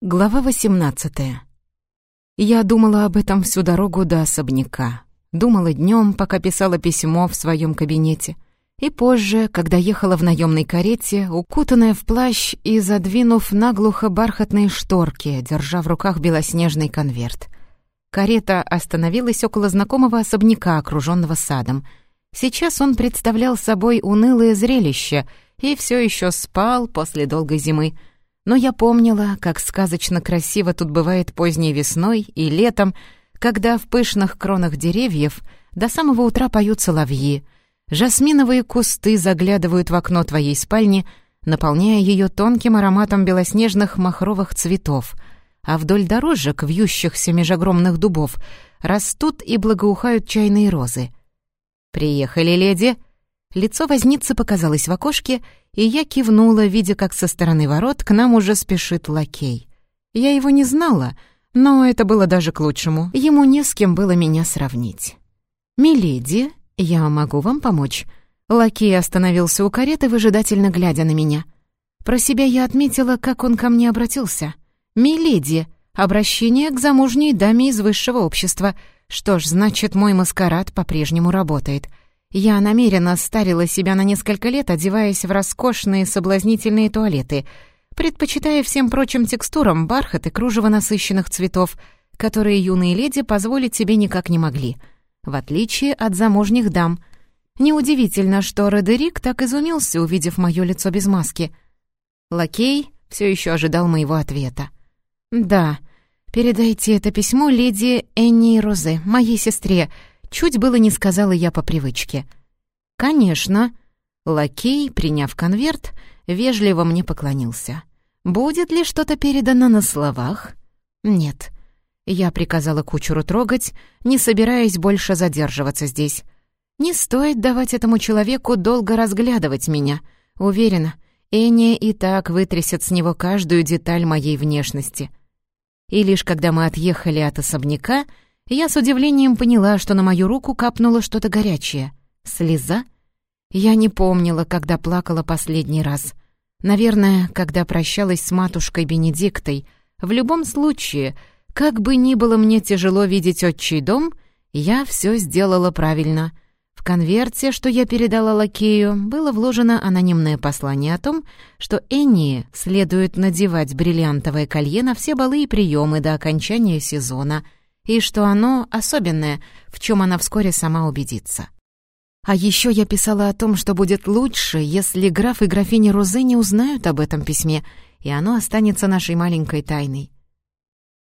Глава 18. Я думала об этом всю дорогу до особняка. Думала днем, пока писала письмо в своем кабинете. И позже, когда ехала в наемной карете, укутанная в плащ и задвинув наглухо бархатные шторки, держа в руках белоснежный конверт. Карета остановилась около знакомого особняка, окруженного садом. Сейчас он представлял собой унылое зрелище и все еще спал после долгой зимы — но я помнила, как сказочно красиво тут бывает поздней весной и летом, когда в пышных кронах деревьев до самого утра поют соловьи, жасминовые кусты заглядывают в окно твоей спальни, наполняя ее тонким ароматом белоснежных махровых цветов, а вдоль дорожек, вьющихся меж огромных дубов, растут и благоухают чайные розы. «Приехали, леди!» Лицо возницы показалось в окошке, и я кивнула, видя, как со стороны ворот к нам уже спешит лакей. Я его не знала, но это было даже к лучшему. Ему не с кем было меня сравнить. «Миледи, я могу вам помочь?» Лакей остановился у кареты, выжидательно глядя на меня. Про себя я отметила, как он ко мне обратился. «Миледи, обращение к замужней даме из высшего общества. Что ж, значит, мой маскарад по-прежнему работает». Я намеренно старила себя на несколько лет, одеваясь в роскошные соблазнительные туалеты, предпочитая всем прочим текстурам бархат и кружево насыщенных цветов, которые юные леди позволить себе никак не могли, в отличие от замужних дам. Неудивительно, что Родерик так изумился, увидев мое лицо без маски. Лакей все еще ожидал моего ответа. «Да, передайте это письмо леди Энни Розе, моей сестре», Чуть было не сказала я по привычке. «Конечно». Лакей, приняв конверт, вежливо мне поклонился. «Будет ли что-то передано на словах?» «Нет». Я приказала кучеру трогать, не собираясь больше задерживаться здесь. Не стоит давать этому человеку долго разглядывать меня. Уверена, Эния и так вытрясет с него каждую деталь моей внешности. И лишь когда мы отъехали от особняка, я с удивлением поняла, что на мою руку капнуло что-то горячее. Слеза? Я не помнила, когда плакала последний раз. Наверное, когда прощалась с матушкой Бенедиктой. В любом случае, как бы ни было мне тяжело видеть отчий дом, я все сделала правильно. В конверте, что я передала лакею, было вложено анонимное послание о том, что Энни следует надевать бриллиантовое колье на все балы и приемы до окончания сезона — и что оно особенное, в чем она вскоре сама убедится. А еще я писала о том, что будет лучше, если граф и графиня Розы не узнают об этом письме, и оно останется нашей маленькой тайной.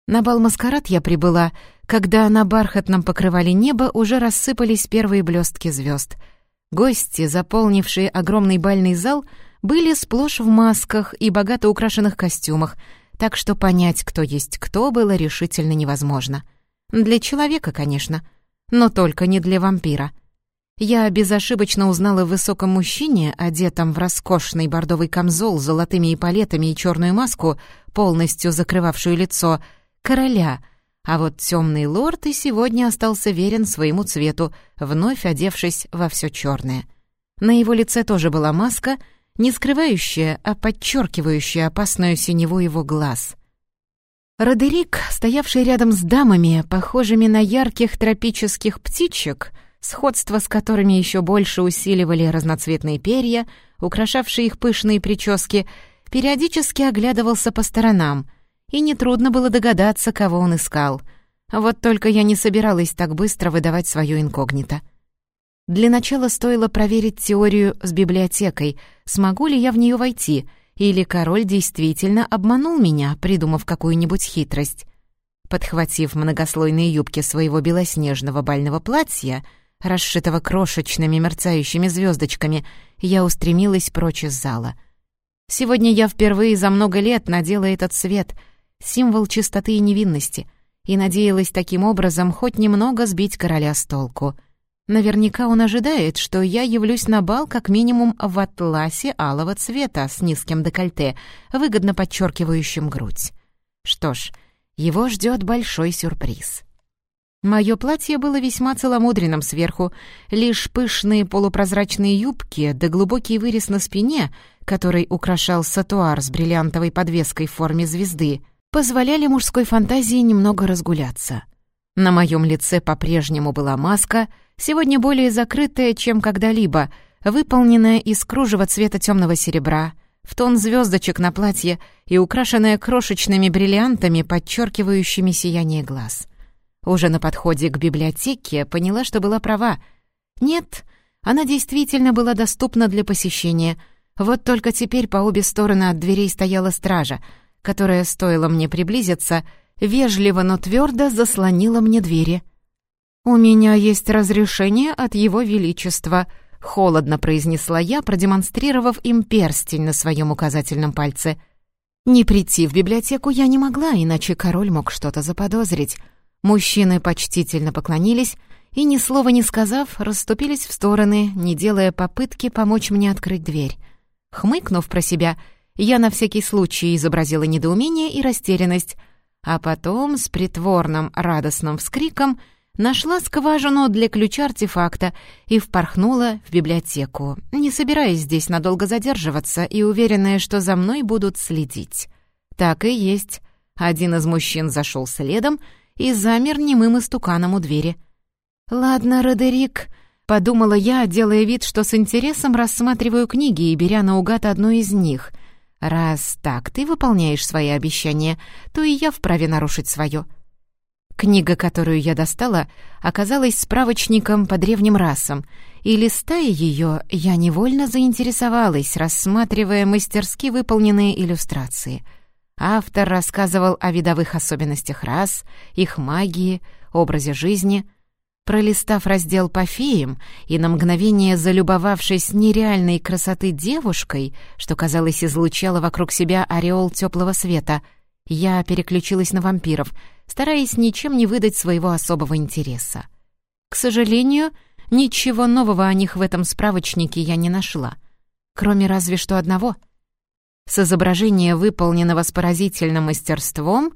На бал маскарад я прибыла, когда на бархатном покрывале неба уже рассыпались первые блестки звезд. Гости, заполнившие огромный бальный зал, были сплошь в масках и богато украшенных костюмах, так что понять, кто есть кто, было решительно невозможно. Для человека, конечно, но только не для вампира. Я безошибочно узнала в высоком мужчине, одетом в роскошный бордовый камзол с золотыми эполетами и черную маску, полностью закрывавшую лицо, короля, а вот темный лорд и сегодня остался верен своему цвету, вновь одевшись во все черное. На его лице тоже была маска, не скрывающая, а подчеркивающая опасную синеву его глаз — Родерик, стоявший рядом с дамами, похожими на ярких тропических птичек, сходство с которыми еще больше усиливали разноцветные перья, украшавшие их пышные прически, периодически оглядывался по сторонам, и нетрудно было догадаться, кого он искал. Вот только я не собиралась так быстро выдавать свое инкогнито. Для начала стоило проверить теорию с библиотекой, смогу ли я в нее войти — или король действительно обманул меня, придумав какую-нибудь хитрость? Подхватив многослойные юбки своего белоснежного бального платья, расшитого крошечными мерцающими звездочками, я устремилась прочь из зала. Сегодня я впервые за много лет надела этот цвет, символ чистоты и невинности, и надеялась таким образом хоть немного сбить короля с толку — Наверняка он ожидает, что я явлюсь на бал как минимум в атласе алого цвета с низким декольте, выгодно подчеркивающим грудь. Что ж, его ждет большой сюрприз. Мое платье было весьма целомудренным сверху, лишь пышные полупрозрачные юбки да глубокий вырез на спине, который украшал сатуар с бриллиантовой подвеской в форме звезды, позволяли мужской фантазии немного разгуляться. На моем лице по-прежнему была маска, сегодня более закрытая, чем когда-либо, выполненная из кружева цвета темного серебра, в тон звездочек на платье и украшенная крошечными бриллиантами, подчеркивающими сияние глаз. Уже на подходе к библиотеке поняла, что была права. Нет, она действительно была доступна для посещения. Вот только теперь по обе стороны от дверей стояла стража, которая, стоило мне приблизиться, вежливо, но твердо заслонила мне двери. «У меня есть разрешение от Его Величества», — холодно произнесла я, продемонстрировав им перстень на своем указательном пальце. Не прийти в библиотеку я не могла, иначе король мог что-то заподозрить. Мужчины почтительно поклонились и, ни слова не сказав, расступились в стороны, не делая попытки помочь мне открыть дверь. Хмыкнув про себя, я на всякий случай изобразила недоумение и растерянность, а потом с притворным радостным вскриком нашла скважину для ключа артефакта и впорхнула в библиотеку, не собираясь здесь надолго задерживаться и уверенная, что за мной будут следить. Так и есть. Один из мужчин зашел следом — и замер немым истуканом у двери. «Ладно, Родерик», — подумала я, делая вид, что с интересом рассматриваю книги и беря наугад одну из них. «Раз так ты выполняешь свои обещания, то и я вправе нарушить свое». Книга, которую я достала, оказалась справочником по древним расам, и, листая ее, я невольно заинтересовалась, рассматривая мастерски выполненные иллюстрации — Автор рассказывал о видовых особенностях рас, их магии, образе жизни. Пролистав раздел по феям и на мгновение залюбовавшись нереальной красоты девушкой, что, казалось, излучала вокруг себя ореол теплого света, я переключилась на вампиров, стараясь ничем не выдать своего особого интереса. К сожалению, ничего нового о них в этом справочнике я не нашла, кроме разве что одного — с изображения, выполненного с поразительным мастерством,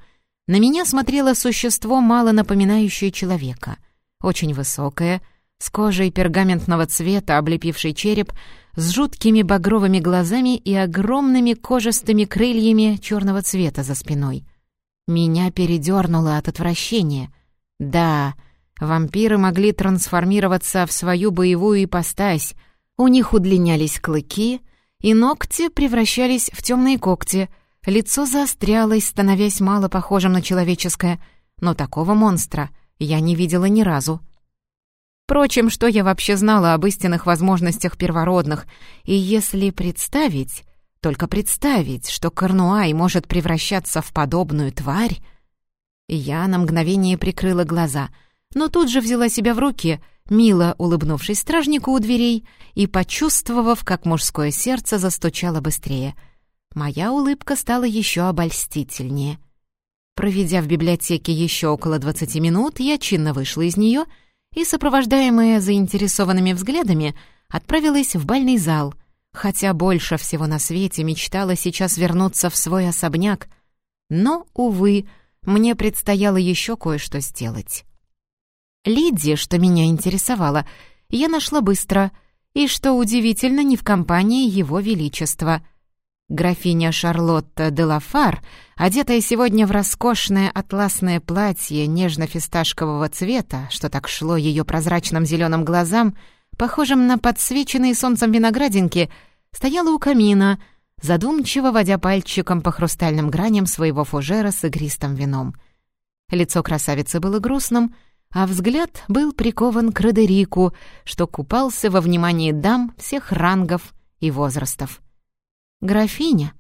на меня смотрело существо, мало напоминающее человека. Очень высокое, с кожей пергаментного цвета, облепивший череп, с жуткими багровыми глазами и огромными кожистыми крыльями черного цвета за спиной. Меня передернуло от отвращения. Да, вампиры могли трансформироваться в свою боевую ипостась, у них удлинялись клыки — и ногти превращались в темные когти, лицо заострялось, становясь мало похожим на человеческое, но такого монстра я не видела ни разу. Впрочем, что я вообще знала об истинных возможностях первородных, и если представить, только представить, что Корнуай может превращаться в подобную тварь... Я на мгновение прикрыла глаза, но тут же взяла себя в руки — мило улыбнувшись стражнику у дверей и почувствовав, как мужское сердце застучало быстрее. Моя улыбка стала еще обольстительнее. Проведя в библиотеке еще около двадцати минут, я чинно вышла из нее и, сопровождаемая заинтересованными взглядами, отправилась в бальный зал, хотя больше всего на свете мечтала сейчас вернуться в свой особняк. Но, увы, мне предстояло еще кое-что сделать. Лидии, что меня интересовало, я нашла быстро, и, что удивительно, не в компании Его Величества. Графиня Шарлотта де Лафар, одетая сегодня в роскошное атласное платье нежно-фисташкового цвета, что так шло ее прозрачным зеленым глазам, похожим на подсвеченные солнцем виноградинки, стояла у камина, задумчиво водя пальчиком по хрустальным граням своего фужера с игристым вином. Лицо красавицы было грустным, а взгляд был прикован к Родерику, что купался во внимании дам всех рангов и возрастов. «Графиня!»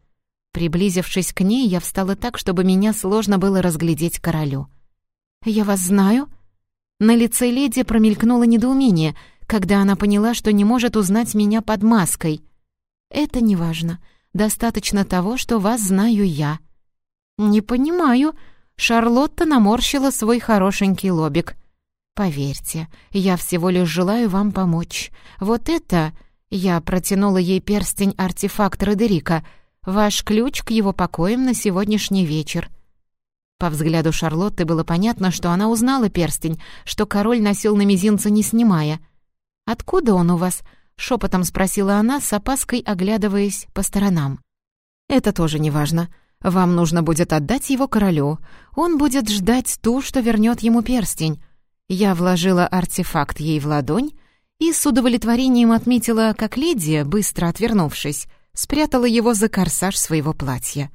Приблизившись к ней, я встала так, чтобы меня сложно было разглядеть королю. «Я вас знаю?» На лице леди промелькнуло недоумение, когда она поняла, что не может узнать меня под маской. «Это не важно. Достаточно того, что вас знаю я». «Не понимаю», Шарлотта наморщила свой хорошенький лобик. «Поверьте, я всего лишь желаю вам помочь. Вот это...» Я протянула ей перстень-артефакт Родерика. «Ваш ключ к его покоям на сегодняшний вечер». По взгляду Шарлотты было понятно, что она узнала перстень, что король носил на мизинце, не снимая. «Откуда он у вас?» — шепотом спросила она, с опаской оглядываясь по сторонам. «Это тоже неважно. Вам нужно будет отдать его королю. Он будет ждать ту, что вернет ему перстень. Я вложила артефакт ей в ладонь и с удовлетворением отметила, как леди, быстро отвернувшись, спрятала его за корсаж своего платья.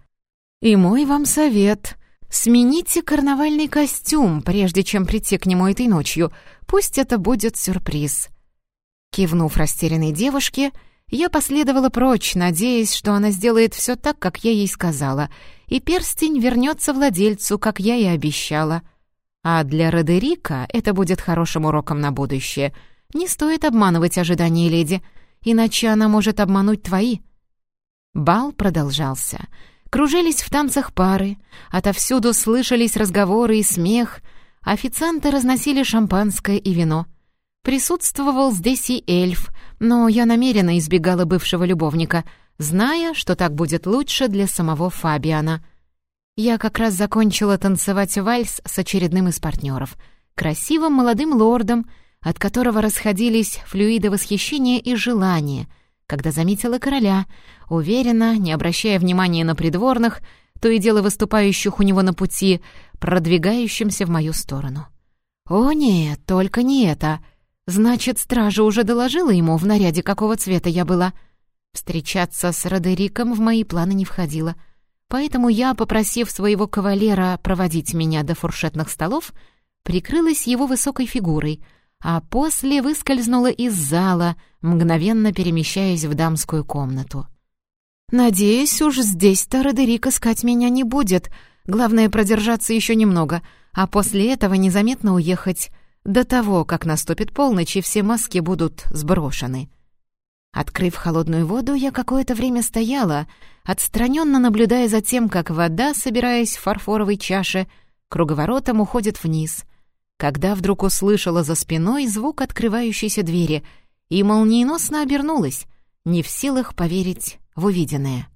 «И мой вам совет. Смените карнавальный костюм, прежде чем прийти к нему этой ночью. Пусть это будет сюрприз». Кивнув растерянной девушке, я последовала прочь, надеясь, что она сделает все так, как я ей сказала, и перстень вернется владельцу, как я и обещала. А для Родерика это будет хорошим уроком на будущее. Не стоит обманывать ожидания леди, иначе она может обмануть твои. Бал продолжался. Кружились в танцах пары, отовсюду слышались разговоры и смех, официанты разносили шампанское и вино — Присутствовал здесь и эльф, но я намеренно избегала бывшего любовника, зная, что так будет лучше для самого Фабиана. Я как раз закончила танцевать вальс с очередным из партнеров, красивым молодым лордом, от которого расходились флюиды восхищения и желания, когда заметила короля, уверенно, не обращая внимания на придворных, то и дело выступающих у него на пути, продвигающимся в мою сторону. «О нет, только не это!» Значит, стража уже доложила ему, в наряде какого цвета я была. Встречаться с Родериком в мои планы не входило. Поэтому я, попросив своего кавалера проводить меня до фуршетных столов, прикрылась его высокой фигурой, а после выскользнула из зала, мгновенно перемещаясь в дамскую комнату. «Надеюсь, уж здесь-то Родерик искать меня не будет. Главное, продержаться еще немного, а после этого незаметно уехать до того, как наступит полночь и все маски будут сброшены. Открыв холодную воду, я какое-то время стояла, отстраненно наблюдая за тем, как вода, собираясь в фарфоровой чаше, круговоротом уходит вниз, когда вдруг услышала за спиной звук открывающейся двери и молниеносно обернулась, не в силах поверить в увиденное.